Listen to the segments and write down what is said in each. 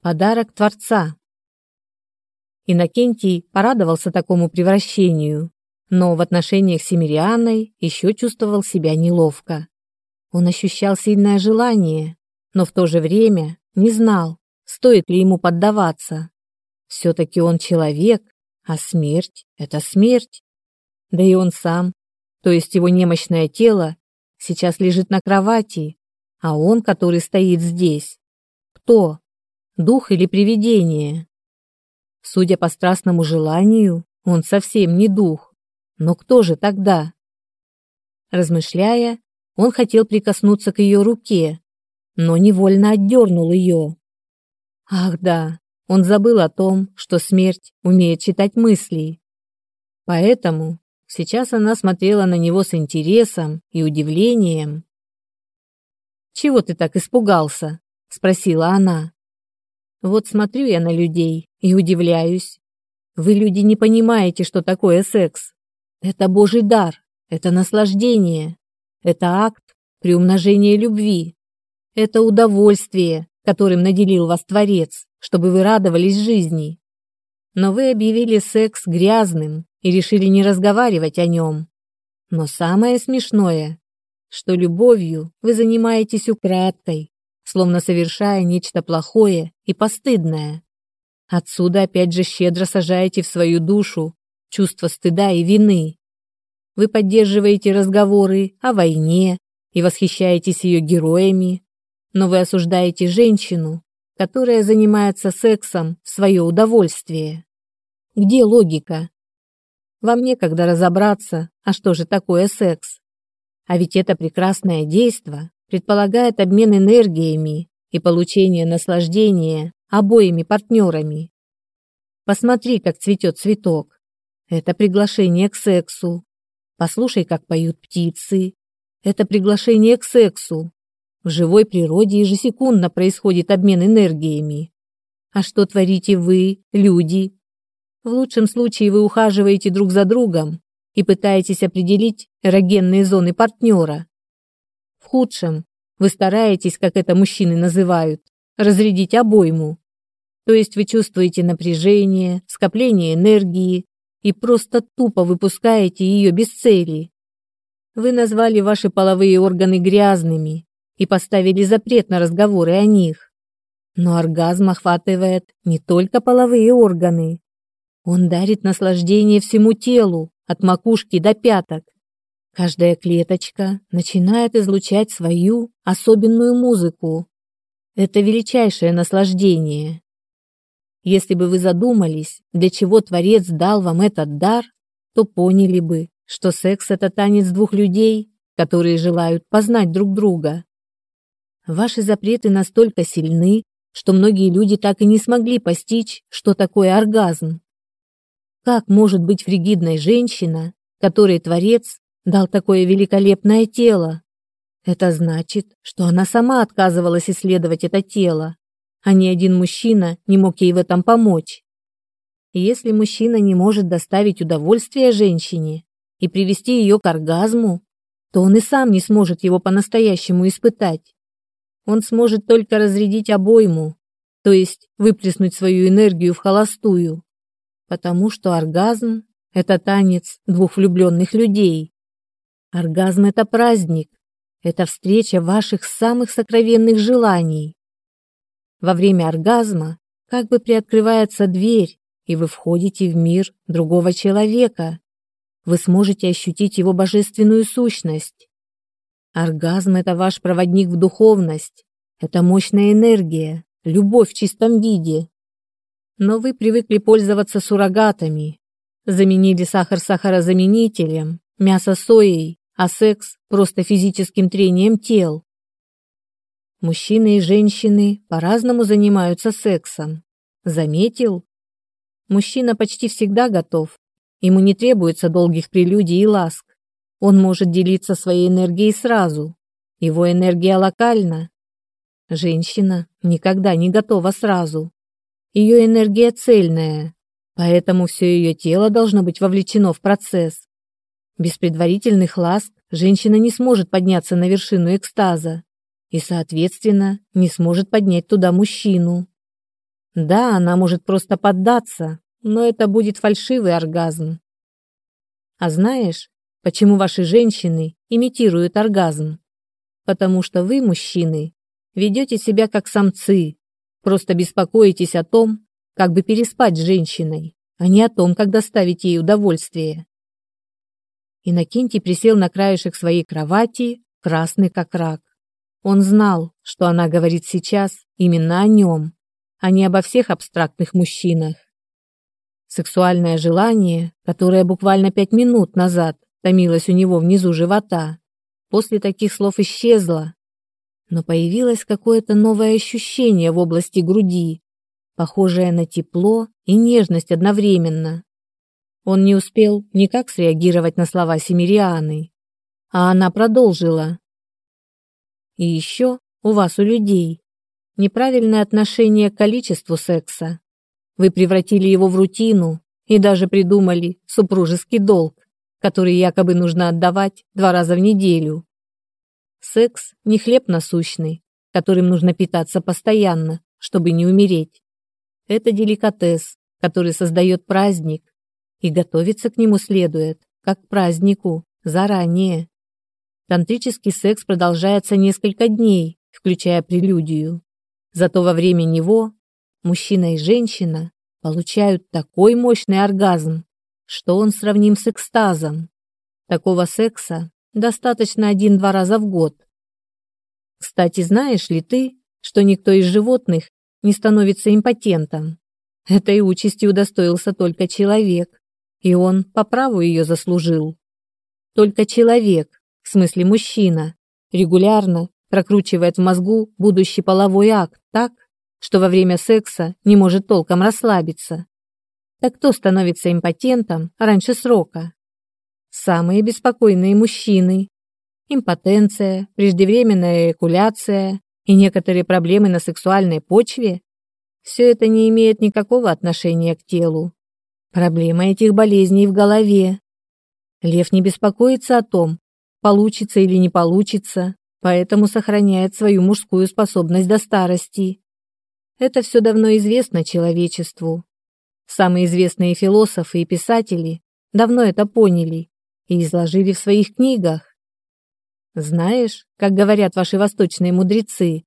Подарок Творца. Иннокентий порадовался такому превращению, но в отношениях с Емельяной еще чувствовал себя неловко. Он ощущал сильное желание, но в то же время не знал, стоит ли ему поддаваться. Все-таки он человек, а смерть — это смерть. Да и он сам, то есть его немощное тело, сейчас лежит на кровати, а он, который стоит здесь, кто? Дух или привидение? Судя по страстному желанию, он совсем не дух. Но кто же тогда? Размышляя, он хотел прикоснуться к ее руке, но невольно отдернул ее. Ах да, он забыл о том, что смерть умеет читать мысли. Поэтому сейчас она смотрела на него с интересом и удивлением. «Чего ты так испугался?» — спросила она. «Вот смотрю я на людей и удивляюсь. Вы, люди, не понимаете, что такое секс. Это божий дар, это наслаждение, это акт приумножения любви, это удовольствие, которым наделил вас Творец, чтобы вы радовались жизни. Но вы объявили секс грязным и решили не разговаривать о нем. Но самое смешное, что любовью вы занимаетесь украдкой, словно совершая нечто плохое и постыдное. Отсюда опять же щедро сажаете в свою душу чувство стыда и вины. Вы поддерживаете разговоры о войне и восхищаетесь ее героями, но вы осуждаете женщину, которая занимается сексом в свое удовольствие. Где логика? Вам некогда разобраться, а что же такое секс? А ведь это прекрасное действо предполагает обмен энергиями и получение наслаждения обоими партнерами. Посмотри, как цветет цветок. Это приглашение к сексу. Послушай, как поют птицы. Это приглашение к сексу. В живой природе ежесекундно происходит обмен энергиями. А что творите вы, люди? В лучшем случае вы ухаживаете друг за другом, и пытаетесь определить эрогенные зоны партнера. В худшем вы стараетесь, как это мужчины называют, разрядить обойму. То есть вы чувствуете напряжение, скопление энергии и просто тупо выпускаете ее без цели. Вы назвали ваши половые органы грязными и поставили запрет на разговоры о них. Но оргазм охватывает не только половые органы. Он дарит наслаждение всему телу, от макушки до пяток. Каждая клеточка начинает излучать свою особенную музыку. Это величайшее наслаждение. Если бы вы задумались, для чего Творец дал вам этот дар, то поняли бы, что секс – это танец двух людей, которые желают познать друг друга. Ваши запреты настолько сильны, что многие люди так и не смогли постичь, что такое оргазм. Как может быть фригидной женщина, которой Творец дал такое великолепное тело? Это значит, что она сама отказывалась исследовать это тело, а ни один мужчина не мог ей в этом помочь. Если мужчина не может доставить удовольствие женщине и привести ее к оргазму, то он и сам не сможет его по-настоящему испытать. Он сможет только разрядить обойму, то есть выплеснуть свою энергию в холостую потому что оргазм – это танец двух влюбленных людей. Оргазм – это праздник, это встреча ваших самых сокровенных желаний. Во время оргазма как бы приоткрывается дверь, и вы входите в мир другого человека. Вы сможете ощутить его божественную сущность. Оргазм – это ваш проводник в духовность, это мощная энергия, любовь в чистом виде, но вы привыкли пользоваться суррогатами. Заменили сахар сахарозаменителем, мясо соей, а секс просто физическим трением тел. Мужчины и женщины по-разному занимаются сексом. Заметил? Мужчина почти всегда готов. Ему не требуется долгих прелюдий и ласк. Он может делиться своей энергией сразу. Его энергия локальна. Женщина никогда не готова сразу. Ее энергия цельная, поэтому все ее тело должно быть вовлечено в процесс. Без предварительных ласк женщина не сможет подняться на вершину экстаза и, соответственно, не сможет поднять туда мужчину. Да, она может просто поддаться, но это будет фальшивый оргазм. А знаешь, почему ваши женщины имитируют оргазм? Потому что вы, мужчины, ведете себя как самцы, просто беспокоитесь о том, как бы переспать с женщиной, а не о том, как доставить ей удовольствие. Иннокентий присел на краешек своей кровати, красный как рак. Он знал, что она говорит сейчас именно о нем, а не обо всех абстрактных мужчинах. Сексуальное желание, которое буквально пять минут назад томилось у него внизу живота, после таких слов исчезло, но появилось какое-то новое ощущение в области груди, похожее на тепло и нежность одновременно. Он не успел никак среагировать на слова Семирианы, а она продолжила. И еще у вас, у людей, неправильное отношение к количеству секса. Вы превратили его в рутину и даже придумали супружеский долг, который якобы нужно отдавать два раза в неделю. Секс не хлеб насущный, которым нужно питаться постоянно, чтобы не умереть. Это деликатес, который создает праздник, и готовиться к нему следует, как к празднику, заранее. Тантрический секс продолжается несколько дней, включая прелюдию. Зато во время него мужчина и женщина получают такой мощный оргазм, что он сравним с экстазом. Такого секса достаточно один-два раза в год. Кстати, знаешь ли ты, что никто из животных не становится импотентом? Этой участи удостоился только человек, и он по праву ее заслужил. Только человек, в смысле мужчина, регулярно прокручивает в мозгу будущий половой акт так, что во время секса не может толком расслабиться. Так кто становится импотентом раньше срока? Самые беспокойные мужчины. Импотенция, преждевременная эякуляция и некоторые проблемы на сексуальной почве – все это не имеет никакого отношения к телу. Проблема этих болезней в голове. Лев не беспокоится о том, получится или не получится, поэтому сохраняет свою мужскую способность до старости. Это все давно известно человечеству. Самые известные философы и писатели давно это поняли и изложили в своих книгах. Знаешь, как говорят ваши восточные мудрецы,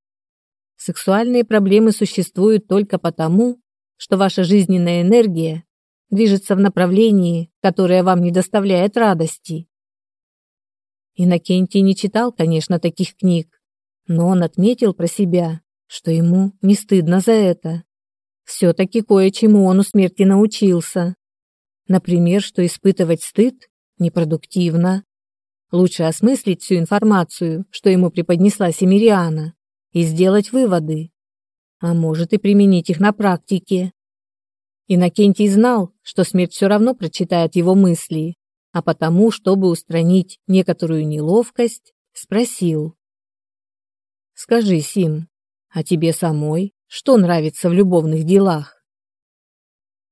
сексуальные проблемы существуют только потому, что ваша жизненная энергия движется в направлении, которое вам не доставляет радости. Иннокентий не читал, конечно, таких книг, но он отметил про себя, что ему не стыдно за это. Все-таки кое-чему он у смерти научился. Например, что испытывать стыд непродуктивно. Лучше осмыслить всю информацию, что ему преподнесла Семириана, и сделать выводы. А может и применить их на практике. Иннокентий знал, что смерть все равно прочитает его мысли, а потому, чтобы устранить некоторую неловкость, спросил. «Скажи, Сим, а тебе самой что нравится в любовных делах?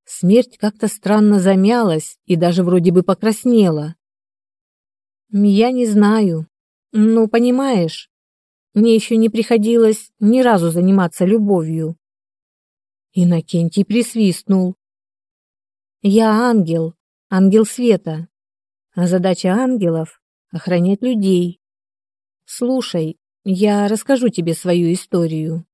Смерть как-то странно замялась и даже вроде бы покраснела. Я не знаю. Ну, понимаешь, мне еще не приходилось ни разу заниматься любовью. Иннокентий присвистнул. Я ангел, ангел света. А задача ангелов — охранять людей. Слушай, я расскажу тебе свою историю.